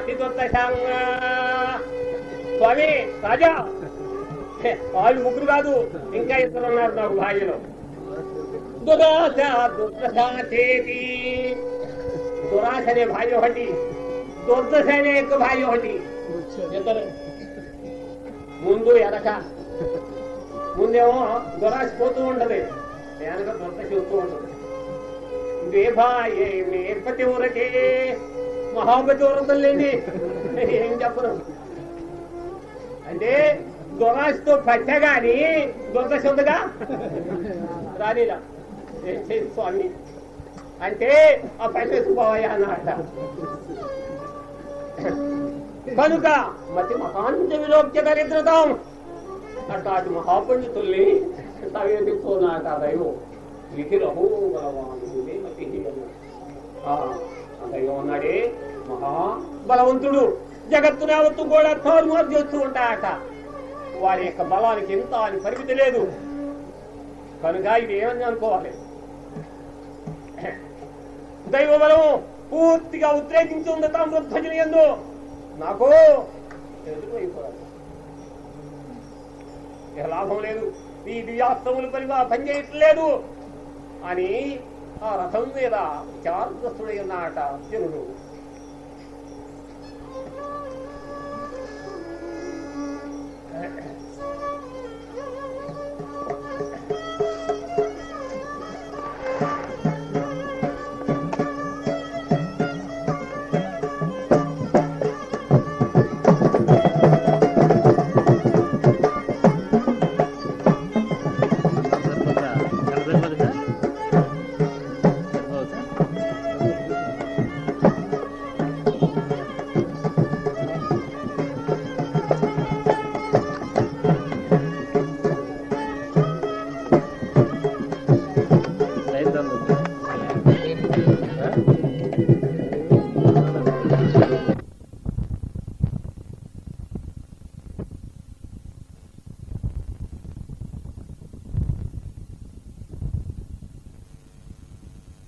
అతి స్వామి రాజా. వాళ్ళు ముగ్గురు కాదు ఇంకా ఇద్దరు ఉన్నారు నాకు భార్యలో. దురాశ దుర్దశాచేతి. దురాశ అనే భార్య ఒకటి దుర్దశ అనే యొక్క భార్య ఒకటి. ఇద్దరు. ముందు ఎనక. ముందేమో దురాశ పోతూ ఉంటది. వెనక దుర్దశ వస్తూ ఉంటది. దేభాయే మేపతి ఊరకే మహాపతి వరదలేండి ఏం చెప్పరు. అంటే దురాశతో పచ్చగాని దుర్దశ ఉందిగా రానిరా ఏం చేసి స్వామి. అంటే ఆ పట్టేసుకోవాయా అన్నమాట కనుక మతి మహాంత విలోక్య దరిద్రతాం. అట్లాంటి మహాపండితుల్ని తవేదిపోనాట దైవం. విధిరహో బలవాన్ మతి దైవం ఉన్నాడే. మహా బలవంతుడు. జగత్తు యావత్తు కూడా తారుమారు చేస్తూ ఉంటాయట వారి యొక్క బలానికి ఎంత అని పరిమితి లేదు. కనుక ఇది ఏమని అనుకోవాలి? దైవ బలం పూర్తిగా ఉద్రేకించి ఉంది తామ్రధ్వజుని ఎందు. నాకు లాభం లేదు. ఈ దివ్యాస్తములు పరిగా పనిచేయట్లేదు. అని ఆ రథం మీద చారుగ్రస్తుడై ఉన్నాట అర్జునుడు.